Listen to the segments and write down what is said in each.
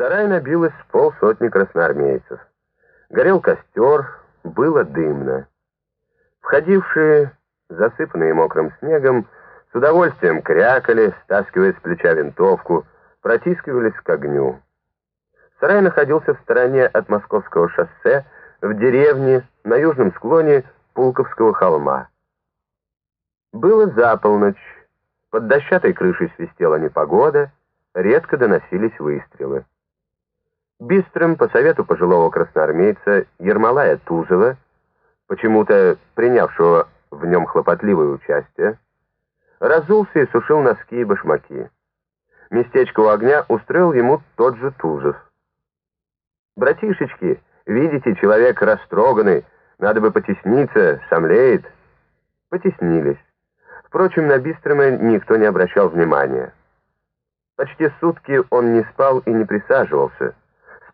сарай набилось полсотни красноармейцев. Горел костер, было дымно. Входившие, засыпанные мокрым снегом, с удовольствием крякали, стаскивая с плеча винтовку, протискивались к огню. Сарай находился в стороне от Московского шоссе, в деревне, на южном склоне Пулковского холма. Было за полночь, под дощатой крышей свистела непогода, редко доносились выстрелы. Бистрым, по совету пожилого красноармейца Ермолая Тузова, почему-то принявшего в нем хлопотливое участие, разулся и сушил носки и башмаки. Местечко у огня устроил ему тот же Тузов. «Братишечки, видите, человек растроганный, надо бы потесниться, сомлеет». Потеснились. Впрочем, на Бистрома никто не обращал внимания. Почти сутки он не спал и не присаживался.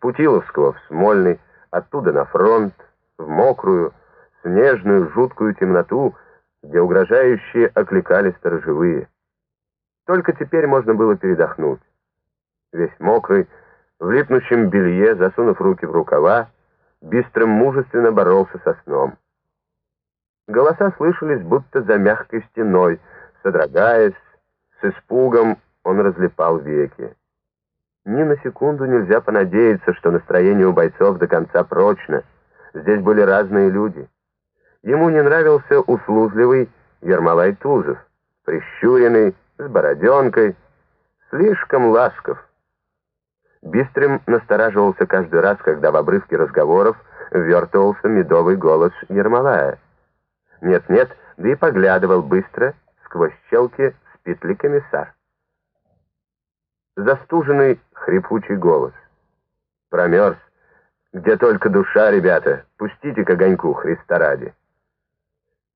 Путиловского в Смольный, оттуда на фронт, в мокрую, снежную, жуткую темноту, где угрожающие окликали сторожевые. Только теперь можно было передохнуть. Весь мокрый, в липнущем белье, засунув руки в рукава, быстрым мужественно боролся со сном. Голоса слышались будто за мягкой стеной, содрогаясь, с испугом он разлепал веки. Ни на секунду нельзя понадеяться, что настроение у бойцов до конца прочно. Здесь были разные люди. Ему не нравился услужливый Ермолай Тузов, прищуренный, с бороденкой, слишком ласков. Бистрым настораживался каждый раз, когда в обрывке разговоров вертывался медовый голос Ермолая. Нет-нет, да и поглядывал быстро сквозь щелки с петли комиссар. Застуженный хрипучий голос. Промерз. Где только душа, ребята, пустите к огоньку, Христа ради.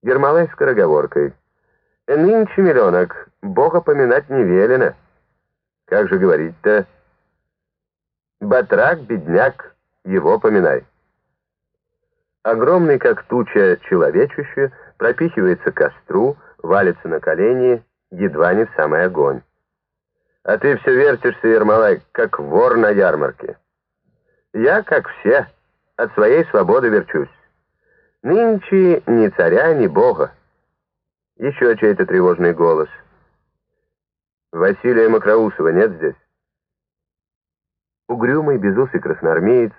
Ермолай скороговоркой. Нынче, миллионок, Бога поминать не велено. Как же говорить-то? Батрак, бедняк, его поминай. Огромный, как туча, человечище пропихивается к костру, валится на колени, едва не в самый огонь. А ты все вертишься, Ермолай, как вор на ярмарке. Я, как все, от своей свободы верчусь. Нынче ни царя, ни бога. Еще чей-то тревожный голос. Василия Макроусова нет здесь? Угрюмый, безусый красноармеец,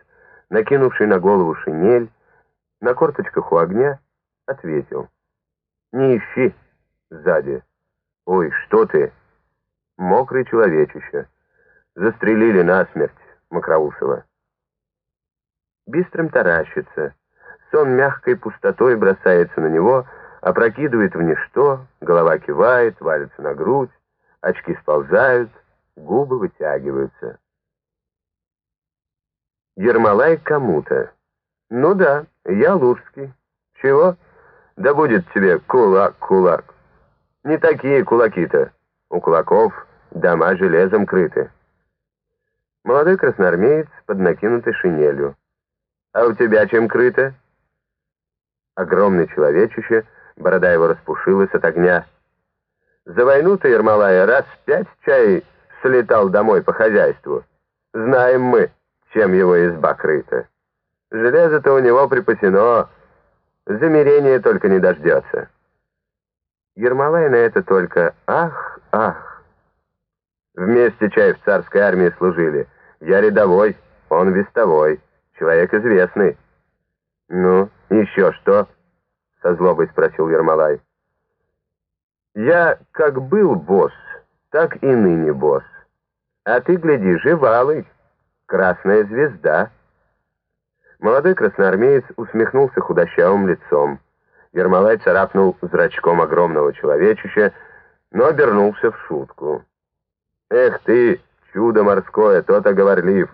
накинувший на голову шинель, на корточках у огня, ответил. «Не ищи сзади. Ой, что ты? Мокрый человечище. Застрелили насмерть Макроусова». Бистрым таращится. Сон мягкой пустотой бросается на него, опрокидывает в ничто, голова кивает, валится на грудь, очки сползают, губы вытягиваются. Ермолай кому-то. Ну да, я Лужский. Чего? Да будет тебе кулак, кулак. Не такие кулаки-то. У кулаков дома железом крыты. Молодой красноармеец под накинутой шинелью. А у тебя чем крыто? Огромный человечище, борода его распушилась от огня. За войну-то Ермолая раз пять чай слетал домой по хозяйству. Знаем мы, чем его изба крыта. Железо-то у него припасено, замерение только не дождется. Ермолай на это только «ах, ах». Вместе чай в царской армии служили. Я рядовой, он вестовой, человек известный. Ну, еще что? Со злобой спросил Ермолай. Я как был босс, так и ныне босс. А ты, гляди, живалый, красная звезда. Молодой красноармеец усмехнулся худощавым лицом. Ермолай царапнул зрачком огромного человечища, но обернулся в шутку. «Эх ты, чудо морское, то-то говорлив!»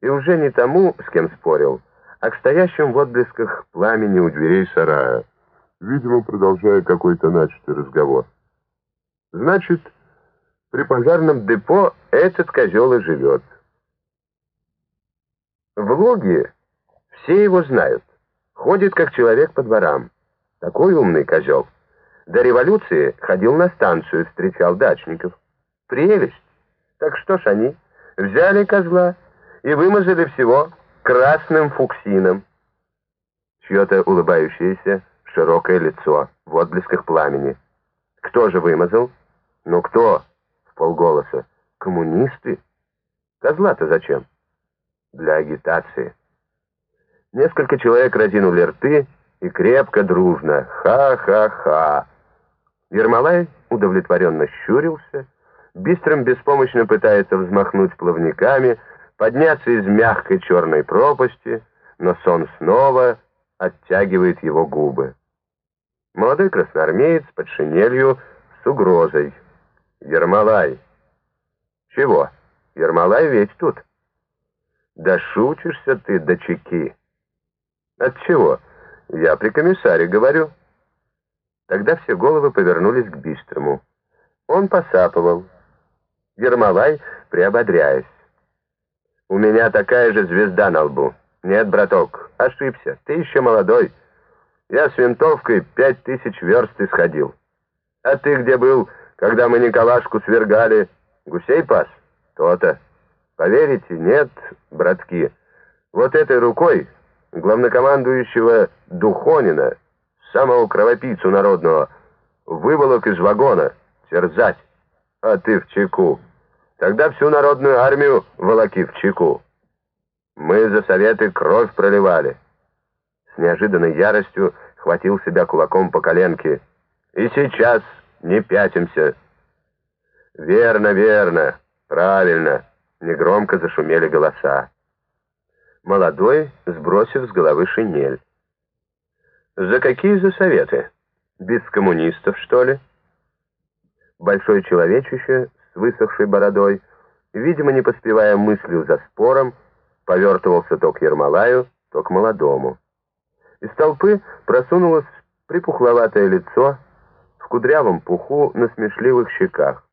И уже не тому, с кем спорил, а к стоящим в отблесках пламени у дверей сарая, видимо, продолжая какой-то начатый разговор. «Значит, при пожарном депо этот козел и живет». В Логе все его знают. Ходит, как человек по дворам. Такой умный козел. До революции ходил на станцию, встречал дачников. Прелесть. Так что ж они, Взяли козла и вымазали всего красным фуксином. Чье-то улыбающееся широкое лицо в отблесках пламени. Кто же вымазал? Ну кто? В полголоса. Коммунисты? Козла-то зачем? Для агитации. Несколько человек разинули рты и крепко, дружно. Ха-ха-ха. Ермолай удовлетворенно щурился, быстрым беспомощно пытается взмахнуть плавниками, подняться из мягкой черной пропасти, но сон снова оттягивает его губы. Молодой красноармеец под шинелью с угрозой. «Ермолай!» «Чего? Ермолай ведь тут!» «Да шутишься ты, до чеки!» «От чего? Я при комиссаре говорю». Тогда все головы повернулись к Бистрому. Он посапывал. Ермолай, приободряясь. «У меня такая же звезда на лбу. Нет, браток, ошибся. Ты еще молодой. Я с винтовкой пять тысяч верст исходил. А ты где был, когда мы Николашку свергали? Гусей пас? То-то. Поверите, нет, братки. Вот этой рукой главнокомандующего Духонина, самого кровопийцу народного, выволок из вагона, терзать. А ты в чеку. Тогда всю народную армию волоки в чеку. Мы за советы кровь проливали с неожиданной яростью хватил себя кулаком по коленке. «И сейчас не пятимся!» «Верно, верно, правильно!» — негромко зашумели голоса. Молодой, сбросив с головы шинель. «За какие за советы? Без коммунистов, что ли?» Большой человечище с высохшей бородой, видимо, не поспевая мыслью за спором, повертывался то к Ермолаю, то к молодому. Из толпы просунулось припухловатое лицо в кудрявом пуху на смешливых щеках.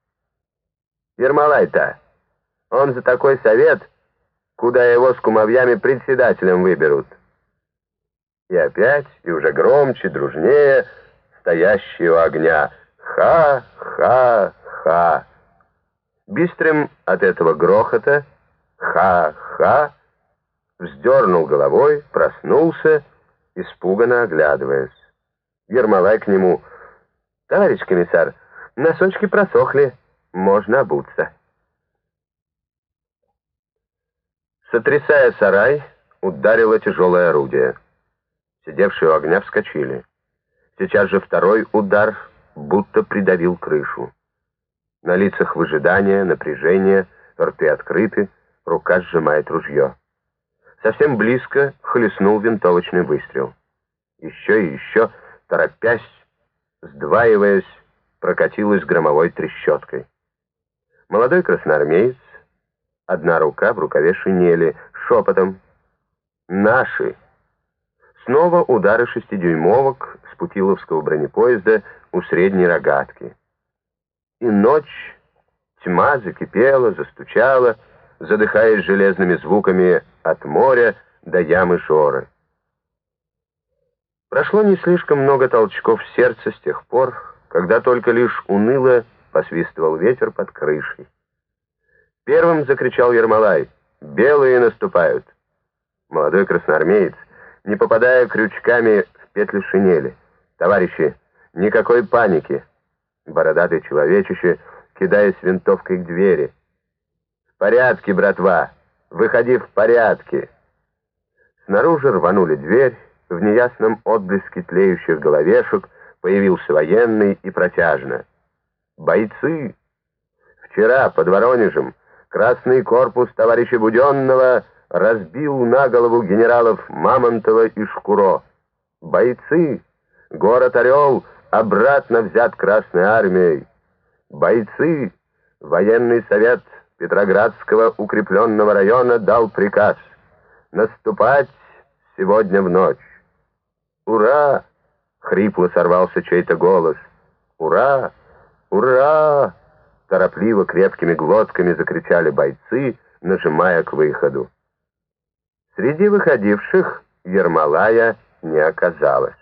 «Ермолай-то! Он за такой совет, куда его с кумовьями председателем выберут!» И опять, и уже громче, дружнее, стоящие у огня. «Ха-ха-ха!» Бистрым от этого грохота «ха-ха» вздернул головой, проснулся испуганно оглядываясь. Ермолай к нему. «Товарищ комиссар, носочки просохли, можно обуться». Сотрясая сарай, ударило тяжелое орудие. Сидевшие у огня вскочили. Сейчас же второй удар будто придавил крышу. На лицах выжидание, напряжение, рты открыты, рука сжимает ружье. Совсем близко хлестнул винтовочный выстрел. Еще и еще, торопясь, сдваиваясь, прокатилась громовой трещоткой. Молодой красноармеец, одна рука в рукаве шинели, шепотом «Наши!» Снова удары шестидюймовок с путиловского бронепоезда у средней рогатки. И ночь, тьма закипела, застучала, задыхаясь железными звуками от моря до ямы Жоры. Прошло не слишком много толчков в сердце с тех пор, когда только лишь уныло посвистывал ветер под крышей. Первым закричал Ермолай «Белые наступают!» Молодой красноармеец, не попадая крючками в петли шинели. «Товарищи, никакой паники!» Бородатый человечище, кидаясь винтовкой к двери. «В порядке, братва! Выходи в порядке!» Снаружи рванули дверь, в неясном отблеске тлеющих головешек появился военный и протяжно. «Бойцы! Вчера под Воронежем Красный корпус товарища Буденного разбил на голову генералов Мамонтова и Шкуро. Бойцы! Город Орел обратно взят Красной армией. Бойцы! Военный совет Петроградского укрепленного района дал приказ наступать сегодня в ночь. «Ура!» — хрипло сорвался чей-то голос. «Ура! Ура!» — торопливо крепкими глотками закричали бойцы, нажимая к выходу. Среди выходивших Ермолая не оказалось.